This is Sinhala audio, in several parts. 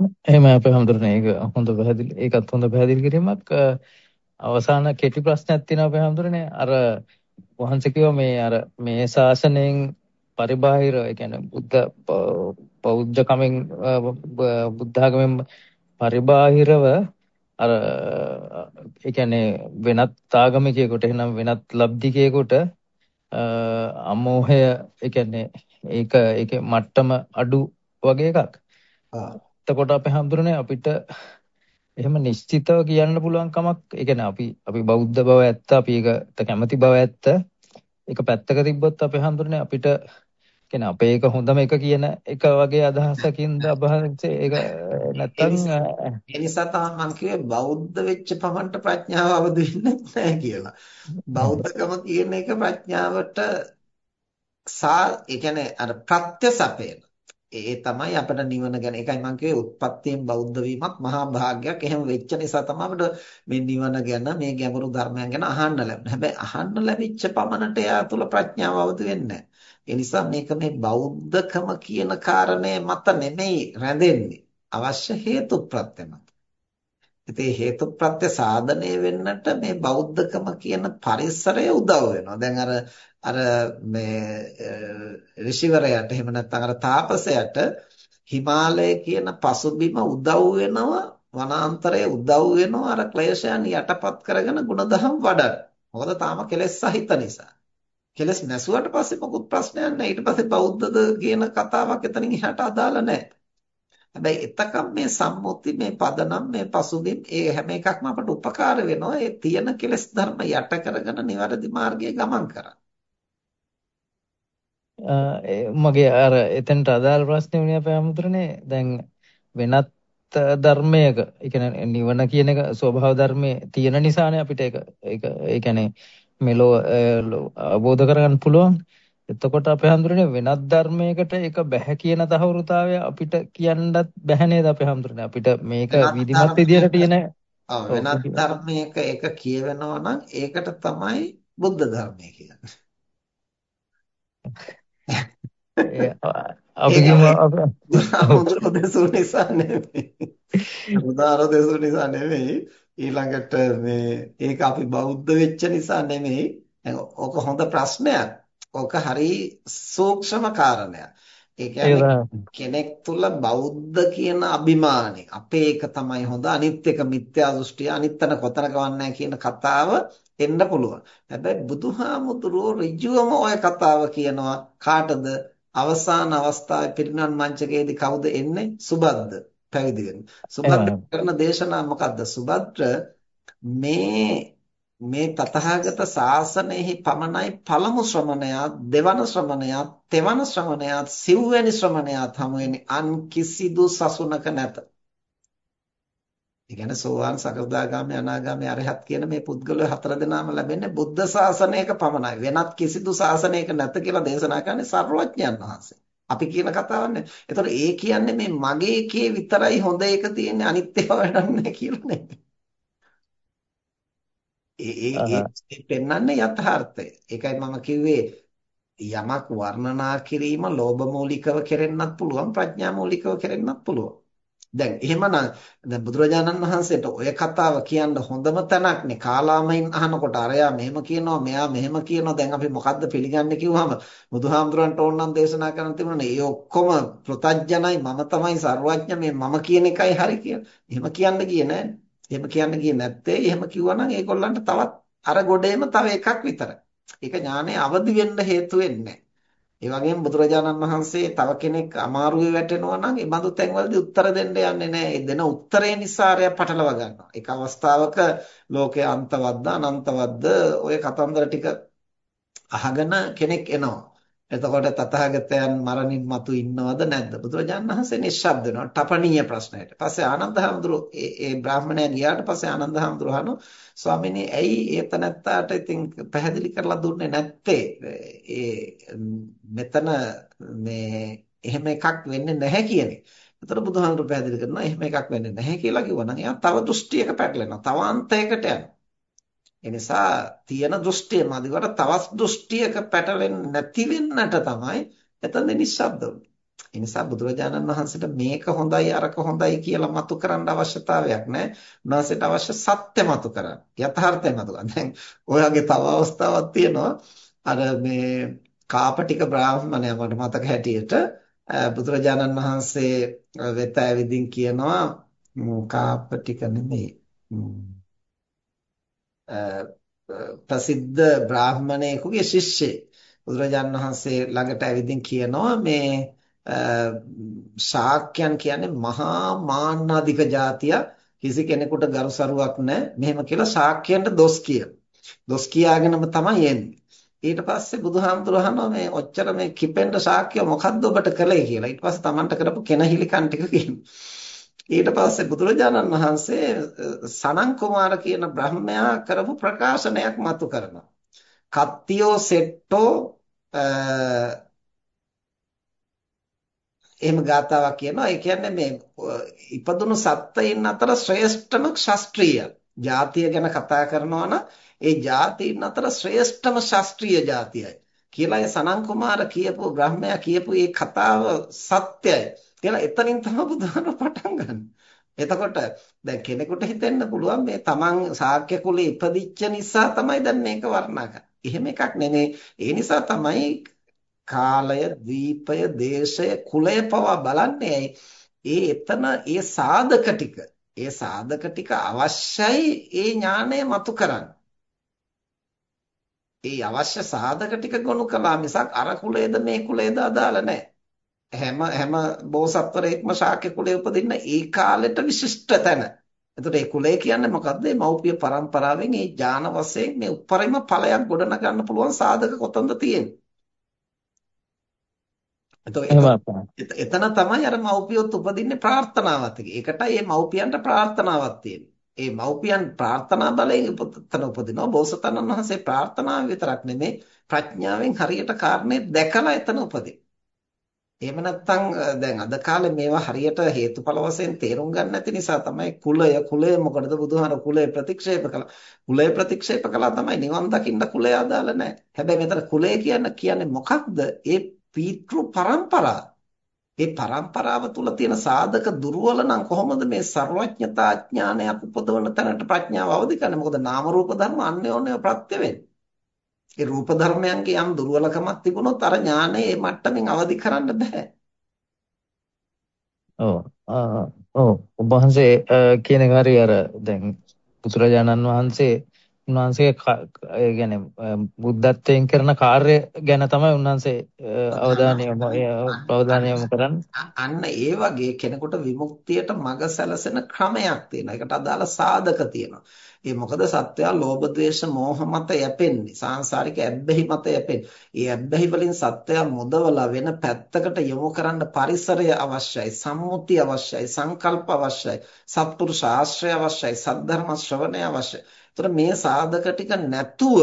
එහෙම අපේ හැමදෙරනේ ඒක හොඳ පැහැදිලි. ඒකත් හොඳ පැහැදිලි කිරීමක්. අවසාන කෙටි ප්‍රශ්නයක් තියෙනවා අපේ හැමදෙරනේ අර වහන්සේ කිව්වා මේ අර මේ ශාසනයෙන් පරිබාහිර ඒ කියන්නේ බුද්ධ බෞද්ධ කමෙන් බුද්ධාගමෙන් පරිබාහිරව අර ඒ කියන්නේ වෙනත් ආගමිකයෙකුට එහෙනම් වෙනත් ලබ්ධිකයෙකුට අමෝහය ඒ කියන්නේ ඒක ඒකේ මට්ටම අඩු වගේ එකක්. එතකොට අපි හඳුරන්නේ අපිට එහෙම නිශ්චිතව කියන්න පුළුවන් කමක් ඒ කියන්නේ අපි අපි බෞද්ධ බව ඇත්ත අපි ඒකට කැමති බව ඇත්ත ඒක පැත්තක තිබ්බොත් අපි හඳුරන්නේ අපිට කියන්නේ අපේ එක හොඳම එක කියන එක වගේ අදහසකින්ද අභාවිතේ ඒක නැත්තම් ඒ නිසා තමයි මම කිව්වේ බෞද්ධ වෙච්ච පමණට ප්‍රඥාව අවදි වෙන්නේ නැහැ කියලා. බෞද්ධකම කියන එක ප්‍රඥාවට සා ඒ කියන්නේ අර ප්‍රත්‍ය සපේන. ඒ තමයි අපිට නිවන ගැන. ඒකයි මම කිව්වේ උත්පත්තියෙන් බෞද්ධ වීමත් මහා භාග්යක්. එහෙම වෙච්ච නිසා තමයි අපිට මේ නිවන ගැන මේ ගැඹුරු ධර්මයන් ගැන අහන්න ලැබෙන්නේ. හැබැයි අහන්න ලැබිච්ච පමණට එයා තුල ප්‍රඥාව අවදි වෙන්නේ නැහැ. ඒ නිසා මේක මේ බෞද්ධකම කියන කාරණය මත නෙමෙයි රැඳෙන්නේ. අවශ්‍ය හේතු ප්‍රත්‍ය මත. ඉතින් හේතු ප්‍රත්‍ය සාධනය වෙන්නට මේ බෞද්ධකම කියන පරිසරය උදව් වෙනවා. දැන් අර අර මේ ඍෂිවරයාට එහෙම නැත්නම් අර තාපසයාට හිමාලය කියන පසුබිම උදව් වෙනවා වනාන්තරය උදව් වෙනවා අර ක්ලේශයන් යටපත් කරගෙන ಗುಣධම් වඩන්න. මොකද තාම කෙලෙස් සහිත නිසා. කෙලෙස් නැසුවට පස්සේ මොකුත් ප්‍රශ්නයක් නැහැ. ඊට පස්සේ බෞද්ධද කියන කතාවක් එතනින් එහාට අදාළ නැහැ. හැබැයි එතකම් මේ සම්මුති මේ පදනම් මේ පසුබිම් ඒ හැම එකක්ම අපට උපකාර වෙනවා. ඒ තියෙන කෙලෙස් ධර්ම යට කරගෙන නිවැරදි මාර්ගයේ ගමන් කරන්න. මගේ අර එතනට අදාළ ප්‍රශ්නේ වුණේ අපේ අමුතුරනේ දැන් වෙනත් ධර්මයක ඒ කියන්නේ නිවන කියන එක ස්වභාව ධර්මයේ තියෙන නිසානේ අපිට ඒක ඒක ඒ කියන්නේ මෙලෝ අවබෝධ කරගන්න පුළුවන්. එතකොට අපේ හඳුරන්නේ වෙනත් ධර්මයකට ඒක බැහැ කියන තහවුරුතාවය අපිට කියන්නත් බැහැ නේද අපේ හඳුරන්නේ අපිට මේක විධිමත් විදියට තියෙන වෙනත් ධර්මයක ඒක කියවෙනවා නම් ඒකට තමයි බුද්ධ ධර්මය කියන්නේ. අපි කියමු බුදුහාමුදුරුවෝ දෙසූ නිසා නෙමෙයි. බුදුහාරෝ දෙසූ නිසා නෙමෙයි. ඊළඟට මේ ඒක අපි බෞද්ධ වෙච්ච නිසා නෙමෙයි. ඕක හොඳ ප්‍රශ්නයක්. ඕක හරි සූක්ෂම කාරණයක්. ඒ කියන්නේ කෙනෙක් තුල බෞද්ධ කියන අභිමානය අපේ එක තමයි හොඳ අනිත් එක මිත්‍යා දෘෂ්ටිය අනිත්තන කොතනක වන්නේ කියන කතාව එන්න පුළුවන්. හැබැයි බුදුහාමුදුරුවෝ ඍජුවම ওই කතාව කියනවා කාටද අවසාන අවස්ථාවේ පිරිනවන් මංචකයේදී කවුද එන්නේ? සුබද්ද පැවිදි වෙන්නේ. සුබද්ද කරන දේශනා මොකද්ද? සුබද්ද මේ මේ තථාගත ශාසනයෙහි පමණයි පළමු ශ්‍රමණයා, දෙවන ශ්‍රමණයා, තෙවන ශ්‍රමණයා, සිව්වැනි ශ්‍රමණයා හමු වෙන්නේ අන් කිසිදු සසුනක නැත. ඒ කියන්නේ සෝවාන් සකෘදාගාමි අනාගාමි අරහත් කියන මේ පුද්ගලයෝ හතර දෙනාම ලැබෙන්නේ බුද්ධ ශාසනයක පමණයි. වෙනත් කිසිදු ශාසනයක නැත කියලා දේශනා කරන්නේ සර්වඥයන් වහන්සේ. අපි කියන කතාවන්නේ. ඒතකොට ඒ කියන්නේ මේ මගේ එකේ විතරයි හොඳ එක තියෙන්නේ අනිත් ඒවා වැඩක් නැහැ කියලා නේද? ඒ ඒ පෙන්වන්නේ යථාර්ථය. ඒකයි මම කිව්වේ යමක් වර්ණනා කිරීම ලෝභ මූලිකව කෙරෙන්නත් පුළුවන් ප්‍රඥා මූලිකව කෙරෙන්නත් පුළුවන්. දැන් එහෙමනම් දැන් බුදුරජාණන් වහන්සේට ඔය කතාව කියන්න හොඳම තැනක්නේ කාලාමයින් අහනකොට අරයා මෙහෙම කියනවා මෙයා මෙහෙම කියනවා දැන් අපි මොකද්ද පිළිගන්නේ කිව්වම බුදුහාමුදුරන්ට ඕනනම් දේශනා කරන්න තිබුණනේ ඒ ඔක්කොම ප්‍රතඥයි මම තමයි සර්වඥ මේ මම කියන එකයි හරි කියලා. එහෙම කියන්න ගියේ නෑ. එහෙම කියන්න ගියේ නැත්තේ එහෙම කිව්වනම් ඒගොල්ලන්ට තවත් අර ගොඩේම තව එකක් විතරයි. ඒක ඥානය අවදි වෙන්න හේතු වෙන්නේ ඒ වගේම බුදුරජාණන් වහන්සේ තව කෙනෙක් අමාරුවේ වැටෙනවා නම් ඒ බඳු තැන්වලදී උත්තර දෙන්න යන්නේ නැහැ. ඒ දෙන උත්තරේ නිසා අරය පටලවා ගන්නවා. ඒක අවස්ථාවක ලෝකයේ අන්තවත්ද අනන්තවත්ද ඔය කතන්දර ටික අහගෙන කෙනෙක් එනවා. එතකොට තථාගතයන් මරණින් මතු ඉන්නවද නැද්ද? බුදුරජාණන් වහන්සේ නිශ්ශබ්ද වෙනවා. තපණීය ප්‍රශ්නයට. පස්සේ ආනන්ද හැඳුරු ඒ ඒ බ්‍රාහ්මණයා ගියාට පස්සේ ආනන්ද හැඳුරු අහනවා ස්වාමීනි ඇයි ඒතනත්තාට ඉතින් පැහැදිලි කරලා දුන්නේ නැත්තේ? ඒ මෙතන මේ එහෙම එකක් වෙන්නේ නැහැ කියන්නේ. එතකොට බුදුහාමුදුරු පැහැදිලි කරනවා එහෙම එකක් වෙන්නේ නැහැ කියලා කිව්වනම් එයා තව දෘෂ්ටියක පැටලෙනවා. තව අන්තයකට යනවා. එනිසා තියෙන දෘෂ්ටිය මදිවට තවත් දෘෂ්ටියක පැටලෙන්නේ නැති වෙන්නට තමයි එතන නිශ්ශබ්ද ඒ නිසා බුදුරජාණන් වහන්සේට මේක හොඳයි අරක හොඳයි කියලා මතු කරන්න අවශ්‍යතාවයක් නැහැ. උන්වහන්සේට අවශ්‍ය සත්‍ය මතු කරන්න. යථාර්ථය මතු කරන්න. දැන් ඔයගේ තව අවස්ථාවක් තියෙනවා. අර මේ කාපටික බ්‍රාහ්මණය මට මතක හැටියට බුදුරජාණන් වහන්සේ වෙත ඇවිදින් කියනවා කාපටික නෙමෙයි ප්‍රසිද්ධ බ්‍රාහ්මණයෙකුගේ ශිෂ්‍යෙක් බුදුරජාන් වහන්සේ ළඟට ඇවිදින් කියනවා මේ ශාක්‍යයන් කියන්නේ මහා මාන්නාධික જાතිය කිසි කෙනෙකුට ගරුසරුවක් නැහැ මෙහෙම කියලා ශාක්‍යයන්ට දොස් කියන. දොස් කියාගෙනම තමයි එන්නේ. ඊට පස්සේ බුදුහාමුදුරහනවා මේ ඔච්චර මේ කිපෙන්න ශාක්‍ය මොකද්ද ඔබට කළේ කියලා. ඊට පස්සේ Tamanට කරපු කෙනහිලිකම් ටික කියනවා. ඊට පස්සේ බුදුරජාණන් වහන්සේ සනන් කුමාර කියන බ්‍රහ්මයා කරපු ප්‍රකාශනයක් මතු කරනවා. කත්තියෝ සෙට්ටෝ එහෙම ගාතාවක් කියනවා. ඒ කියන්නේ මේ ඉපදුණු සත්ත්වයින් අතර ශ්‍රේෂ්ඨම ශාස්ත්‍රීය. ජාතිය ගැන කතා කරනවා නම් ඒ ජාතීන් අතර ශ්‍රේෂ්ඨම ශාස්ත්‍රීය ජාතියයි. කියලා ඒ සනන් කුමාර කියපු බ්‍රහ්මයා කියපු ඒ කතාව සත්‍යයි. කියලා එතනින් තමයි බුදුහාම පටන් ගන්න. එතකොට දැන් කෙනෙකුට හිතෙන්න පුළුවන් මේ තමන් ශාක්‍ය කුලේ ඉපදිච්ච නිසා තමයි දැන් මේක වර්ණනා කරන්නේ. එහෙම එකක් නෙමෙයි. ඒ නිසා තමයි කාලය, දීපය, දේශය, කුලය පවා බලන්නේ ඒ එතන ඒ සාධක ටික, ඒ සාධක ටික අවශ්‍යයි ඒ ඥාණය මතු කරන්න. ඒ අවශ්‍ය සාධක ටික ගොනු කළා මිසක් අර කුලයේද මේ කුලයේද අදාළ නැහැ. හැම හැම බෝසත්වරයෙක්ම ශාක්‍ය කුලයේ උපදින්න ඒ කාලෙට විශිෂ්ට තැන. එතකොට මේ කුලය කියන්නේ මොකද්ද? මේ මෞපිය පරම්පරාවෙන් මේ ඥාන වශයෙන් මේ උපරිම ඵලයක් ගොඩනගන්න පුළුවන් සාධක කොතනද තියෙන්නේ? එතන තමයි අර මව්පියොත් උපදින්නේ ප්‍රාර්ථනාවත් එක්ක. ඒකටයි මේ මව්පියන්ට ප්‍රාර්ථනාවක් තියෙන්නේ. ඒ මව්පියන් ප්‍රාර්ථනා බලයෙන් උපතන උපදිනවා. බෝසතාණන් වහන්සේ ප්‍රාර්ථනාව විතරක් නෙමේ ප්‍රඥාවෙන් හරියට කාරණේ දැකලා එතන උපදින. එහෙම නැත්නම් දැන් අද කාලේ මේවා හරියට හේතුඵල වශයෙන් තේරුම් ගන්න නැති නිසා තමයි කුලය කුලය මොකටද බුදුහාර කුලය ප්‍රතික්ෂේප කළා. කුලය ප්‍රතික්ෂේප කළා තමයි නිවන් දකින්න කුලය අදාළ නැහැ. හැබැයි මෙතන කුලය කියන්නේ කියන්නේ මොකක්ද? ඒ පීතෘ පරම්පරාව. ඒ පරම්පරාව තුල තියෙන සාධක දුර්වල නම් කොහොමද මේ ਸਰවඥතා ඥානයක් උපදවන තැනට ප්‍රඥාව අවදි කරන්නේ? මොකද නාම රූප ධර්ම අන්‍යෝන්‍ය ප්‍රත්‍ය වෙන්නේ. ඒ රූප ධර්මයන්ගේ යම් දුර්වලකමක් තිබුණොත් අර ඥානය ඒ මට්ටමින් අවදි කරන්න බෑ. ඔව්. ඔව්. ඔබ වහන්සේ කියන එක හරි අර දැන් බුදුරජාණන් වහන්සේ උන්වහන්සේ ඒ කියන්නේ බුද්ධත්වයෙන් කරන කාර්ය ගැන තමයි උන්වහන්සේ අවධානය අවධානය යොමු කරන්නේ. අන්න ඒ වගේ කෙනෙකුට විමුක්තියට මඟ සැලසෙන ක්‍රමයක් තියෙනවා. ඒකට අදාළ සාධක තියෙනවා. ඒ මොකද සත්වයා ලෝභ ද්වේෂ මෝහ මත යැපෙන්නේ. සාංශාරික ඇබ්බැහි මත යැපෙන්නේ. ඒ ඇබ්බැහි වලින් සත්වයා මුදවලා වෙන පැත්තකට යොමු කරන්න පරිසරය අවශ්‍යයි. සම්මුති අවශ්‍යයි. සංකල්ප අවශ්‍යයි. සත්පුරුෂ ආශ්‍රය අවශ්‍යයි. සද්ධර්ම ශ්‍රවණය අවශ්‍යයි. ඒතර මේ සාධක ටික නැතුව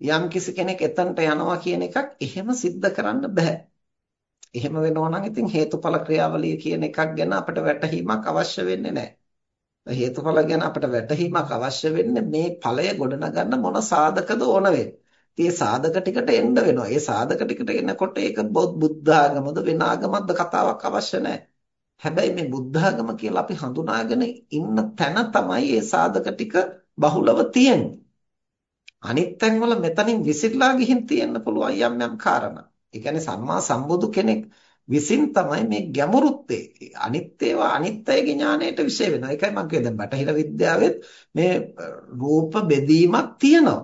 යම් කිසි කෙනෙක් එතනට යනවා කියන එකක් එහෙම सिद्ध කරන්න බෑ. එහෙම වෙනවා නම් ඉතින් හේතුඵල ක්‍රියාවලිය කියන එකක් ගැන අපිට වැටහීමක් අවශ්‍ය වෙන්නේ නැහැ. හේතුඵල ගැන අපිට වැටහීමක් අවශ්‍ය වෙන්නේ මේ ඵලය ගොඩනගන්න මොන සාධකද ඕන වෙන්නේ. ඒ සාධක ටිකට එන්න වෙනවා. ඒ සාධක ටිකට එනකොට ඒක බුද්ධ ආගමද වෙන ආගමක්ද කතාවක් අවශ්‍ය නැහැ. හැබැයි මේ බුද්ධ ආගම කියලා අපි හඳුනාගෙන ඉන්න තැන තමයි මේ සාධක ටික බහුලව තියෙන්නේ. අනිත් තැන්වල මෙතනින් විසිරලා ගිහින් තියෙන්න පුළුවන් යම් යම් කාරණා. ඒ කියන්නේ සම්මා සම්බුදු කෙනෙක් විසින් තමයි මේ ගැඹුරුත්තේ අනිත් ඒවා අනිත්‍යයේ ඥාණයට විශේෂ වෙනවා. ඒකයි මම කියන්නේ දැන් බටහිර විද්‍යාවෙත් මේ රූප බෙදීමක් තියෙනවා.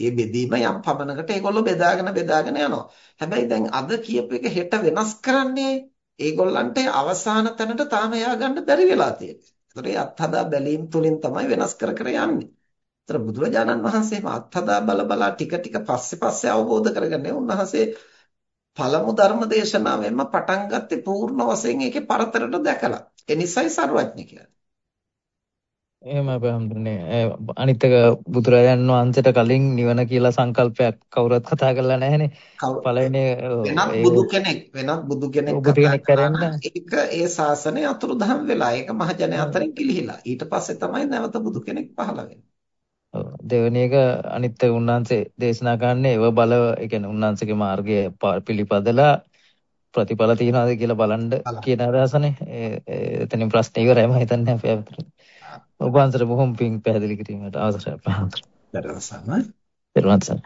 ඒ බෙදීම යම් පමණකට ඒගොල්ලෝ බෙදාගෙන බෙදාගෙන යනවා. හැබැයි දැන් අද කියපු එක හෙට වෙනස් කරන්නේ ඒගොල්ලන්ට අවසාන තැනට තාම එයා ගන්න බැරි වෙලා තියෙනවා. ඒතර ඒ අත්හදා බැලීම් තුලින් තමයි වෙනස් කර කර යන්නේ. ඒතර බුදුරජාණන් වහන්සේම අත්හදා බල බලා ටික ටික පස්සේ පස්සේ අවබෝධ කරගන්නේ උන්වහන්සේ පළමු ධර්ම දේශනාවෙන්ම පටන් ගත්තේ පූර්ණ වශයෙන් ඒකේ පරතරට දැකලා. ඒ නිසයි සර්වඥ කියන්නේ. එහෙම අපහම්දුනේ අනිත් එක බුදුරජාණන් වහන්සේට කලින් නිවන කියලා සංකල්පයක් කවුරුත් කතා කරලා නැහැනේ. පළවෙනි වෙනත් බුදු කෙනෙක් වෙනත් බුදු කෙනෙක් කතා කරන්න ඒක ඒ ශාසනය අතුරුදහන් වෙලා ඒක මහජනය අතරින් කිලිහිලා. ඊට පස්සේ තමයි නැවත බුදු කෙනෙක් පහළ වෙන්නේ. දෙවෙනි එක අනිත් උන්වහන්සේ දේශනා කරන්නේ ඒව බල ඒ කියන්නේ උන්වහන්සේගේ මාර්ගය පිළිපදලා ප්‍රතිඵල තියනවාද කියලා බලන්න කියන අදහසනේ. එතනින් ප්‍රශ්නේ ඉවරයි මම හිතන්නේ අපේ අතර. ඔබ අන්තර බොහොම පිං පැහැදිලි කිරීමට අවසරයි. දරවසම. දරවසම.